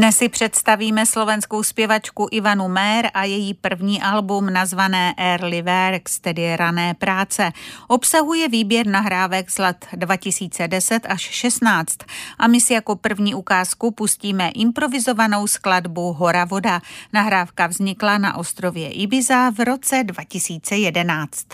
Dnes si představíme slovenskou zpěvačku Ivanu Mér a její první album nazvané Early Works, tedy Rané práce. Obsahuje výběr nahrávek z let 2010 až 16 a my si jako první ukázku pustíme improvizovanou skladbu Hora voda. Nahrávka vznikla na ostrově Ibiza v roce 2011.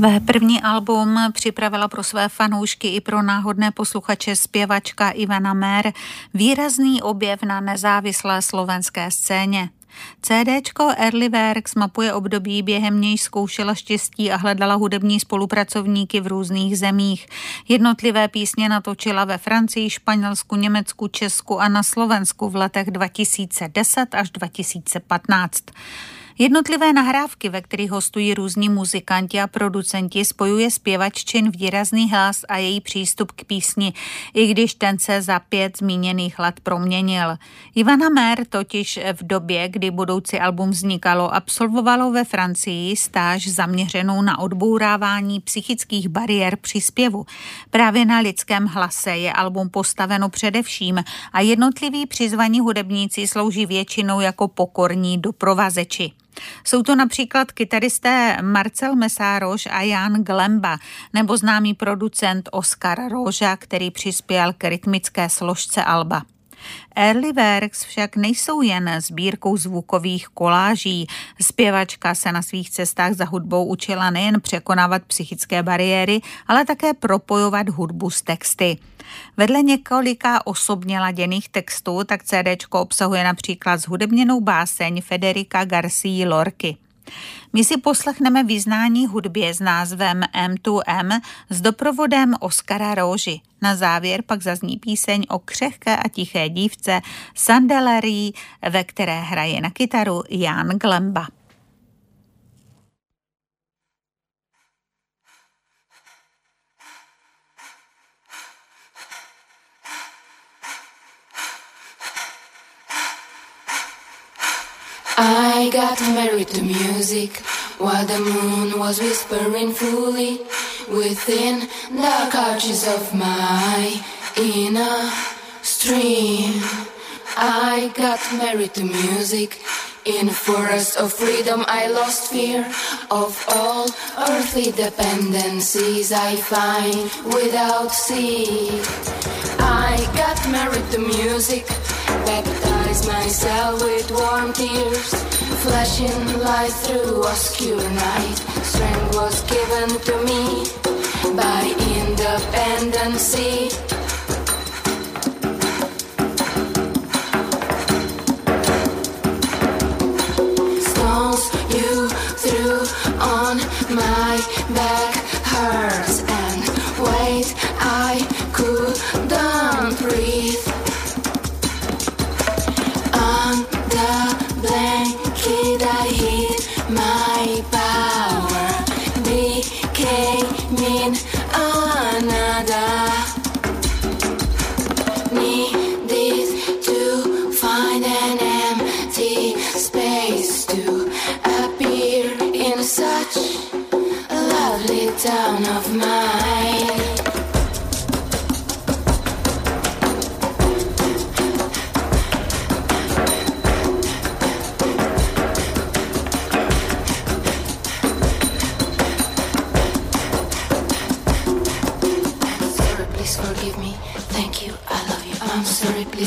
Své první album připravila pro své fanoušky i pro náhodné posluchače zpěvačka Ivana Mér, výrazný objev na nezávislé slovenské scéně. CDčko Early Works mapuje období, během něj zkoušela štěstí a hledala hudební spolupracovníky v různých zemích. Jednotlivé písně natočila ve Francii, Španělsku, Německu, Česku a na Slovensku v letech 2010 až 2015. Jednotlivé nahrávky, ve kterých hostují různí muzikanti a producenti, spojuje zpěvaččin výrazný hlas a její přístup k písni, i když ten se za pět zmíněných let proměnil. Ivana Mer totiž v době, kdy budoucí album vznikalo, absolvovalo ve Francii stáž zaměřenou na odbourávání psychických bariér při zpěvu. Právě na lidském hlase je album postaveno především a jednotliví přizvaní hudebníci slouží většinou jako pokorní doprovazeči. Jsou to například kytaristé Marcel Mesároš a Jan Glemba, nebo známý producent Oskar Roža, který přispěl k rytmické složce Alba. Early Works však nejsou jen sbírkou zvukových koláží. Zpěvačka se na svých cestách za hudbou učila nejen překonávat psychické bariéry, ale také propojovat hudbu s texty. Vedle několika osobně laděných textů tak CD obsahuje například zhudebněnou báseň Federica Garcia Lorky. My si poslechneme vyznání hudbě s názvem M2M s doprovodem Oskara Róži. Na závěr pak zazní píseň o křehké a tiché dívce Sandelerii, ve které hraje na kytaru Jan Glemba. I got married to music while the moon was whispering fully within the arches of my inner stream. I got married to music in a forest of freedom. I lost fear of all earthly dependencies I find without seed. I got married to music flashing light through obscure night. Strength was given to me by independency.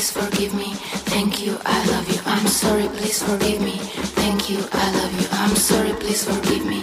Please forgive me. Thank you, I love you. I'm sorry, please forgive me. Thank you, I love you. I'm sorry, please forgive me.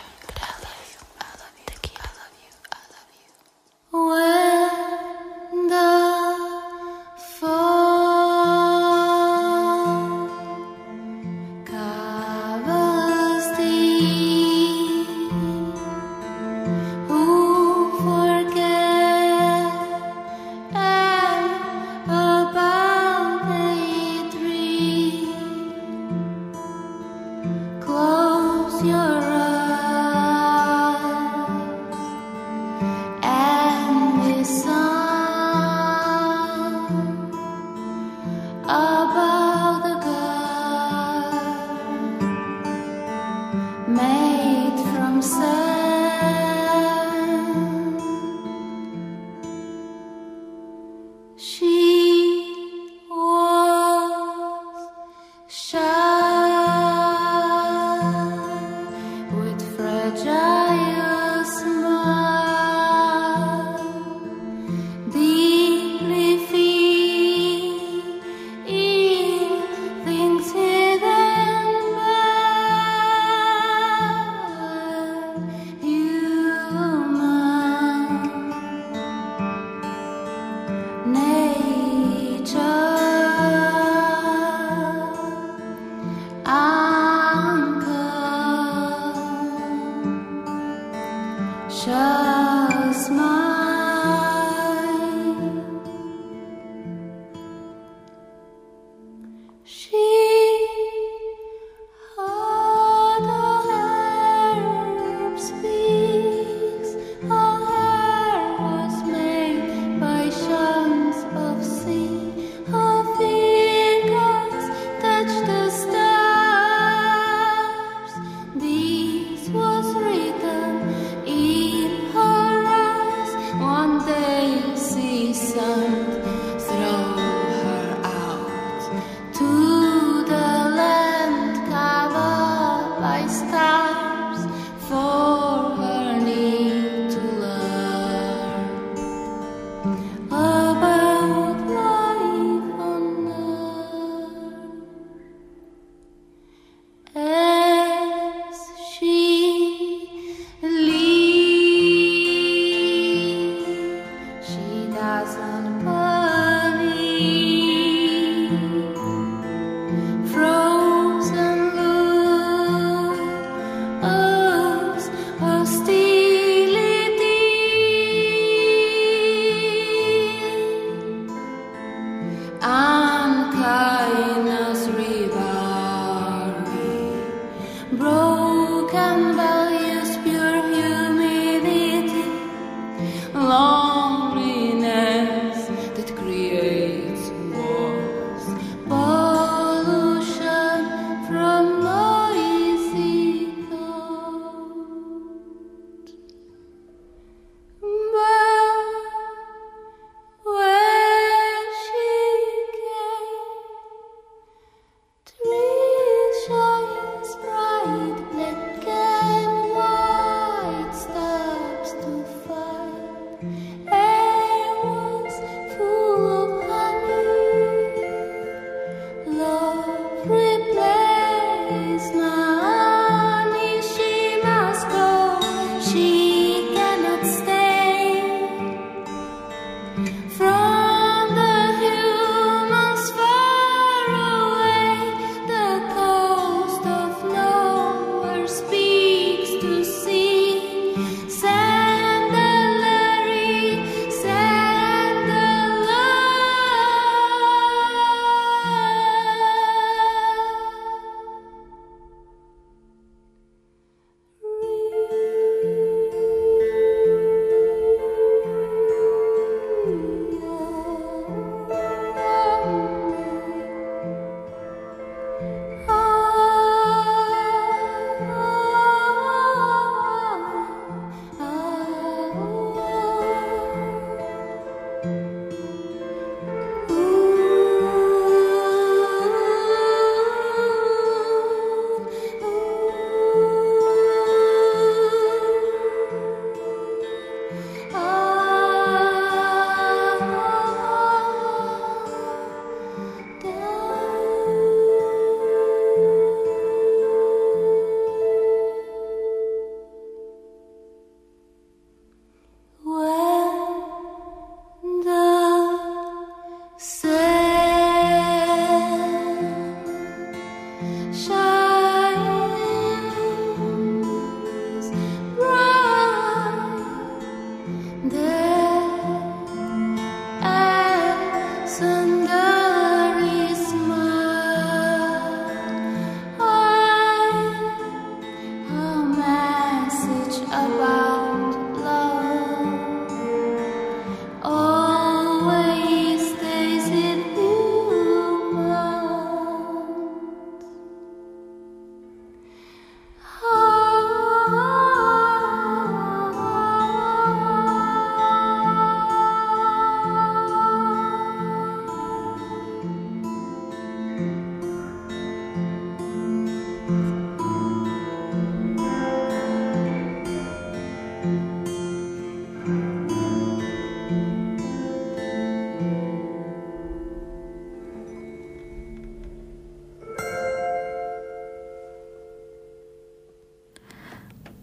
She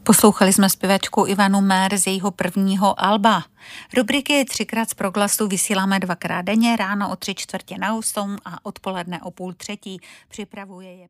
Poslouchali jsme zpěvačku Ivanu Mér z jejího prvního alba. Rubriky třikrát z proglasu vysíláme dvakrát denně, ráno o tři čtvrtě na 8 a odpoledne o půl třetí. Připravuje je